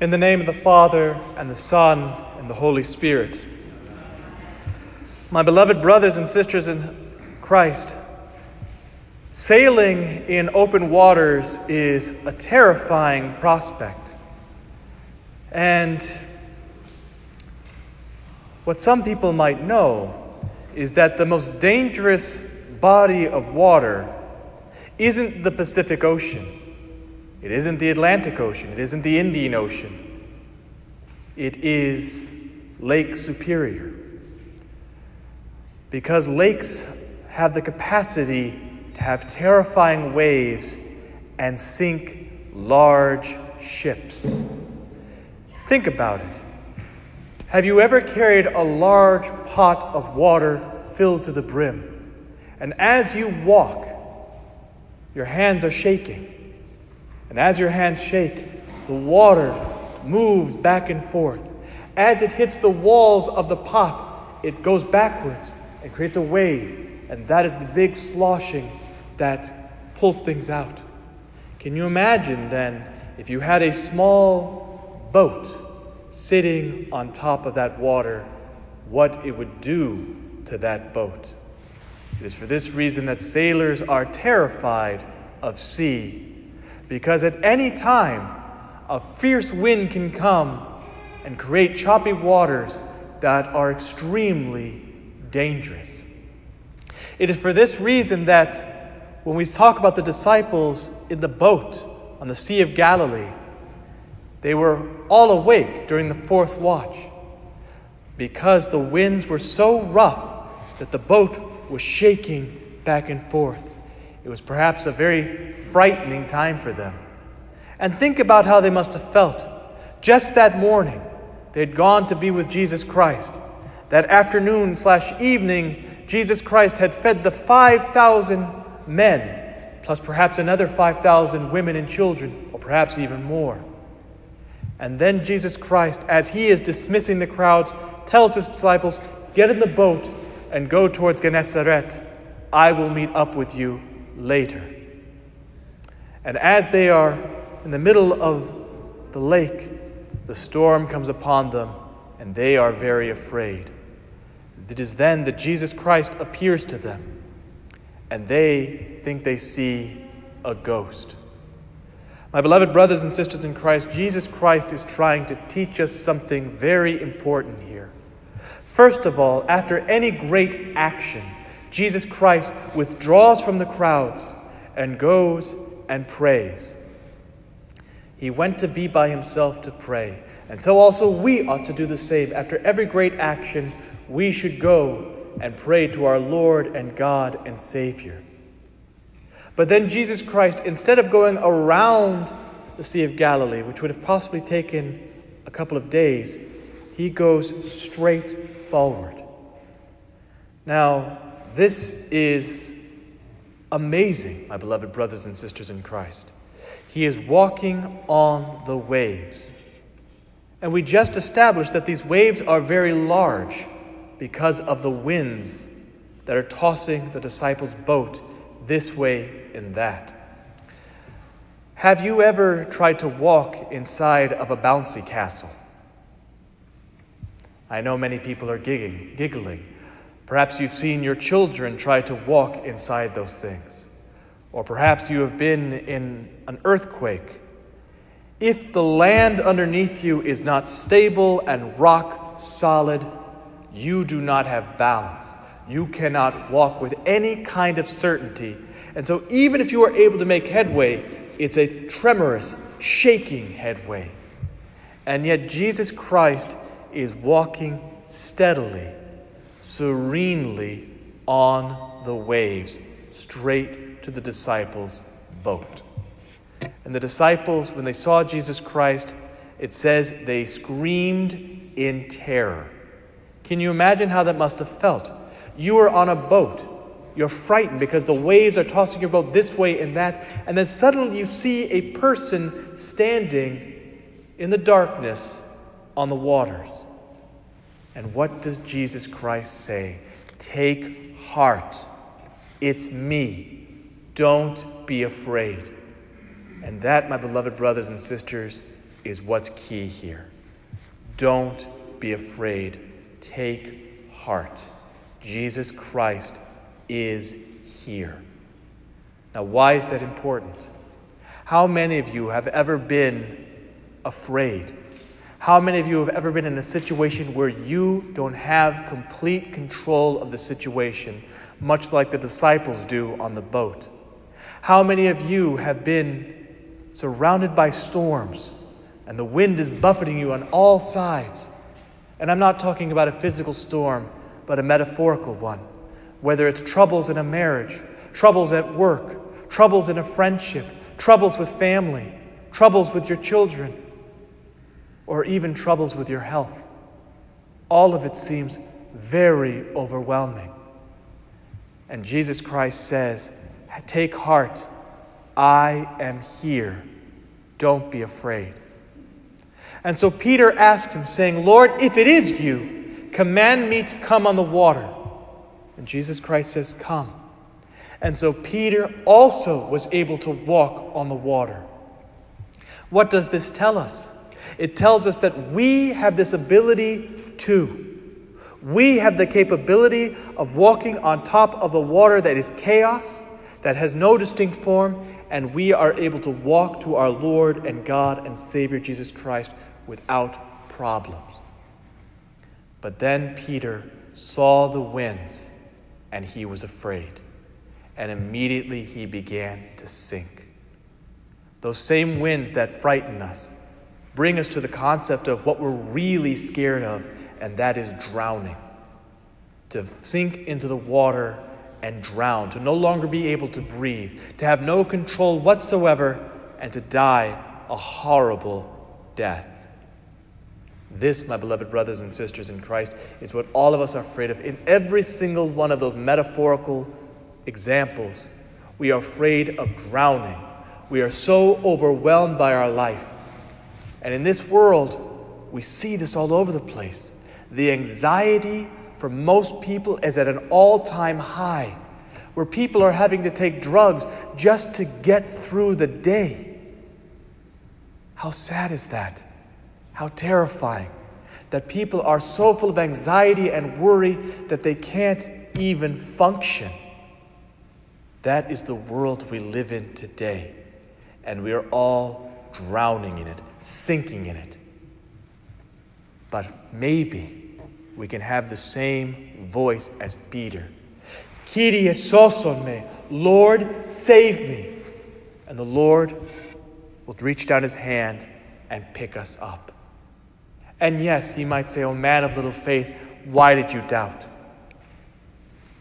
In the name of the Father, and the Son, and the Holy Spirit. My beloved brothers and sisters in Christ, sailing in open waters is a terrifying prospect. And what some people might know is that the most dangerous body of water isn't the Pacific Ocean it isn't the Atlantic Ocean. It isn't the Indian Ocean. It is Lake Superior. Because lakes have the capacity to have terrifying waves and sink large ships. Think about it. Have you ever carried a large pot of water filled to the brim? And as you walk, your hands are shaking and as your hands shake, the water moves back and forth. As it hits the walls of the pot, it goes backwards and creates a wave. And that is the big sloshing that pulls things out. Can you imagine then if you had a small boat sitting on top of that water, what it would do to that boat? It is for this reason that sailors are terrified of sea because at any time, a fierce wind can come and create choppy waters that are extremely dangerous. It is for this reason that when we talk about the disciples in the boat on the Sea of Galilee, they were all awake during the fourth watch because the winds were so rough that the boat was shaking back and forth. It was perhaps a very frightening time for them. And think about how they must have felt. Just that morning, they'd gone to be with Jesus Christ. That afternoon slash evening, Jesus Christ had fed the 5,000 men, plus perhaps another 5,000 women and children, or perhaps even more. And then Jesus Christ, as he is dismissing the crowds, tells his disciples, Get in the boat and go towards Gennesaret. I will meet up with you later. And as they are in the middle of the lake, the storm comes upon them, and they are very afraid. It is then that Jesus Christ appears to them, and they think they see a ghost. My beloved brothers and sisters in Christ, Jesus Christ is trying to teach us something very important here. First of all, after any great action, Jesus Christ withdraws from the crowds and goes and prays. He went to be by himself to pray. And so also we ought to do the same. After every great action, we should go and pray to our Lord and God and Savior. But then Jesus Christ, instead of going around the Sea of Galilee, which would have possibly taken a couple of days, he goes straight forward. Now, this is amazing, my beloved brothers and sisters in Christ. He is walking on the waves. And we just established that these waves are very large because of the winds that are tossing the disciples' boat this way and that. Have you ever tried to walk inside of a bouncy castle? I know many people are giggling, giggling Perhaps you've seen your children try to walk inside those things. Or perhaps you have been in an earthquake. If the land underneath you is not stable and rock solid, you do not have balance. You cannot walk with any kind of certainty. And so, even if you are able to make headway, it's a tremorous, shaking headway. And yet, Jesus Christ is walking steadily serenely on the waves, straight to the disciples' boat. And the disciples, when they saw Jesus Christ, it says they screamed in terror. Can you imagine how that must have felt? You are on a boat. You're frightened because the waves are tossing your boat this way and that. And then suddenly you see a person standing in the darkness on the waters. And what does Jesus Christ say? Take heart. It's me. Don't be afraid. And that, my beloved brothers and sisters, is what's key here. Don't be afraid. Take heart. Jesus Christ is here. Now, why is that important? How many of you have ever been afraid? How many of you have ever been in a situation where you don't have complete control of the situation, much like the disciples do on the boat? How many of you have been surrounded by storms and the wind is buffeting you on all sides? And I'm not talking about a physical storm, but a metaphorical one, whether it's troubles in a marriage, troubles at work, troubles in a friendship, troubles with family, troubles with your children, or even troubles with your health. All of it seems very overwhelming. And Jesus Christ says, Take heart, I am here. Don't be afraid. And so Peter asked him, saying, Lord, if it is you, command me to come on the water. And Jesus Christ says, Come. And so Peter also was able to walk on the water. What does this tell us? It tells us that we have this ability too. We have the capability of walking on top of the water that is chaos, that has no distinct form, and we are able to walk to our Lord and God and Savior Jesus Christ without problems. But then Peter saw the winds and he was afraid, and immediately he began to sink. Those same winds that frighten us bring us to the concept of what we're really scared of, and that is drowning. To sink into the water and drown, to no longer be able to breathe, to have no control whatsoever, and to die a horrible death. This, my beloved brothers and sisters in Christ, is what all of us are afraid of. In every single one of those metaphorical examples, we are afraid of drowning. We are so overwhelmed by our life. And in this world, we see this all over the place. The anxiety for most people is at an all time high, where people are having to take drugs just to get through the day. How sad is that? How terrifying that people are so full of anxiety and worry that they can't even function. That is the world we live in today, and we are all drowning in it, sinking in it. But maybe we can have the same voice as Peter. Kyrie soson me, Lord, save me. And the Lord will reach down his hand and pick us up. And yes, he might say, Oh, man of little faith, why did you doubt?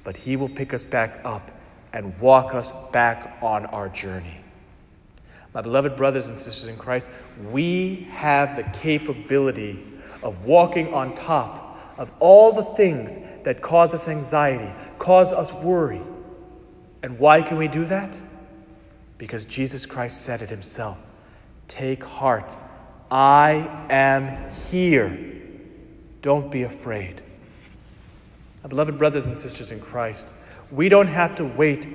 But he will pick us back up and walk us back on our journey. My beloved brothers and sisters in Christ, we have the capability of walking on top of all the things that cause us anxiety, cause us worry. And why can we do that? Because Jesus Christ said it himself Take heart, I am here. Don't be afraid. My beloved brothers and sisters in Christ, we don't have to wait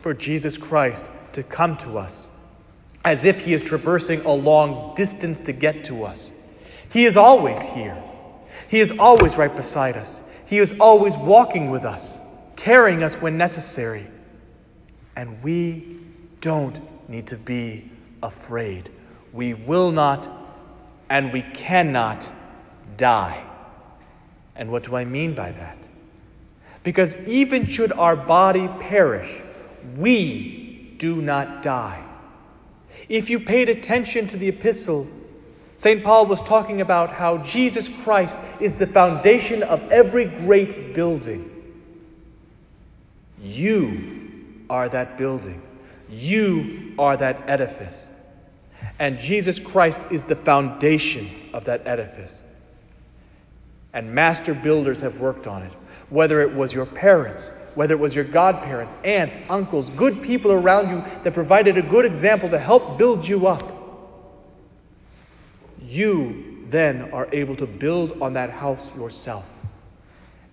for Jesus Christ to come to us as if he is traversing a long distance to get to us. He is always here. He is always right beside us. He is always walking with us, carrying us when necessary. And we don't need to be afraid. We will not and we cannot die. And what do I mean by that? Because even should our body perish, we do not die. If you paid attention to the epistle, St. Paul was talking about how Jesus Christ is the foundation of every great building. You are that building, you are that edifice. And Jesus Christ is the foundation of that edifice. And master builders have worked on it. Whether it was your parents, whether it was your godparents, aunts, uncles, good people around you that provided a good example to help build you up. You then are able to build on that house yourself.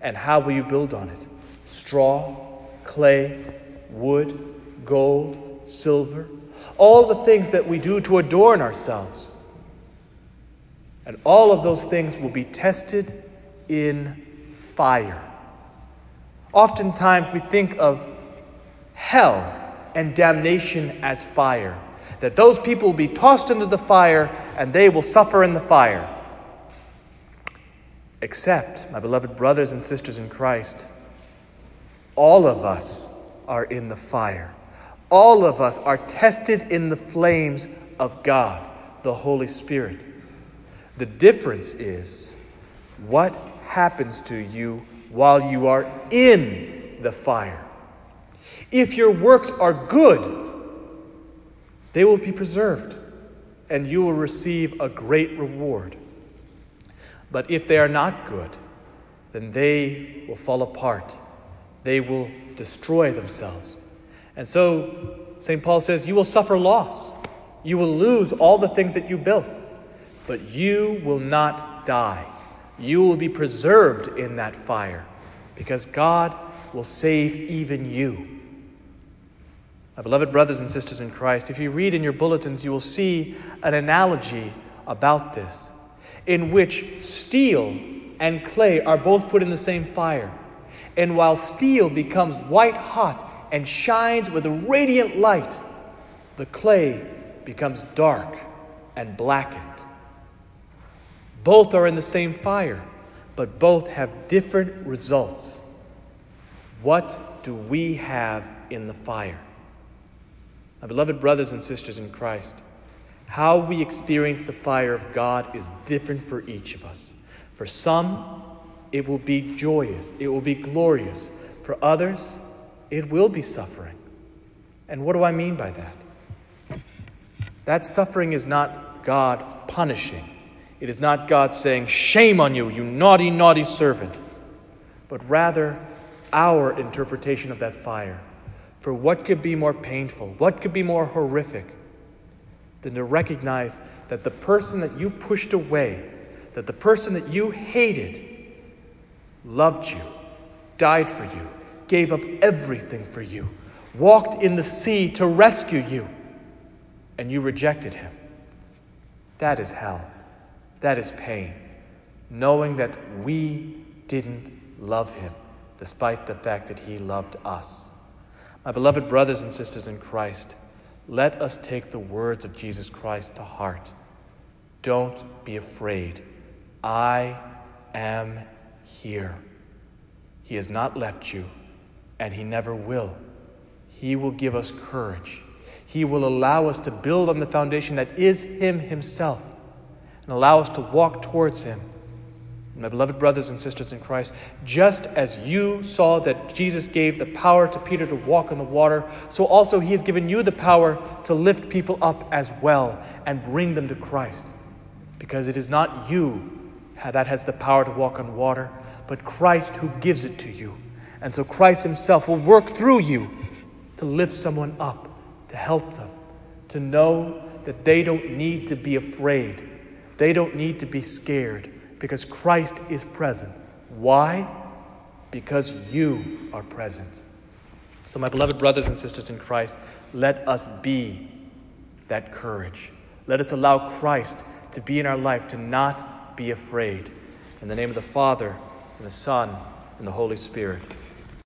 And how will you build on it? Straw, clay, wood, gold, silver, all the things that we do to adorn ourselves. And all of those things will be tested in fire. Oftentimes we think of hell and damnation as fire, that those people will be tossed into the fire and they will suffer in the fire. Except, my beloved brothers and sisters in Christ, all of us are in the fire. All of us are tested in the flames of God, the Holy Spirit. The difference is what happens to you while you are in the fire. If your works are good, they will be preserved, and you will receive a great reward. But if they are not good, then they will fall apart. They will destroy themselves. And so, St. Paul says, You will suffer loss. You will lose all the things that you built, but you will not die. You will be preserved in that fire because God will save even you. My beloved brothers and sisters in Christ, if you read in your bulletins, you will see an analogy about this in which steel and clay are both put in the same fire. And while steel becomes white hot and shines with a radiant light, the clay becomes dark and blackened. Both are in the same fire, but both have different results. What do we have in the fire? My beloved brothers and sisters in Christ, how we experience the fire of God is different for each of us. For some, it will be joyous, it will be glorious. For others, it will be suffering. And what do I mean by that? That suffering is not God punishing. It is not God saying, Shame on you, you naughty, naughty servant, but rather our interpretation of that fire. For what could be more painful? What could be more horrific than to recognize that the person that you pushed away, that the person that you hated, loved you, died for you, gave up everything for you, walked in the sea to rescue you, and you rejected him? That is hell. That is pain. Knowing that we didn't love him, despite the fact that he loved us. My beloved brothers and sisters in Christ, let us take the words of Jesus Christ to heart. Don't be afraid. I am here. He has not left you, and He never will. He will give us courage. He will allow us to build on the foundation that is Him Himself and allow us to walk towards Him my beloved brothers and sisters in Christ, just as you saw that Jesus gave the power to Peter to walk on the water, so also he has given you the power to lift people up as well and bring them to Christ. Because it is not you that has the power to walk on water, but Christ who gives it to you. And so Christ himself will work through you to lift someone up, to help them, to know that they don't need to be afraid, they don't need to be scared because Christ is present. Why? Because you are present. So, my beloved brothers and sisters in Christ, let us be that courage. Let us allow Christ to be in our life, to not be afraid. In the name of the Father, and the Son, and the Holy Spirit.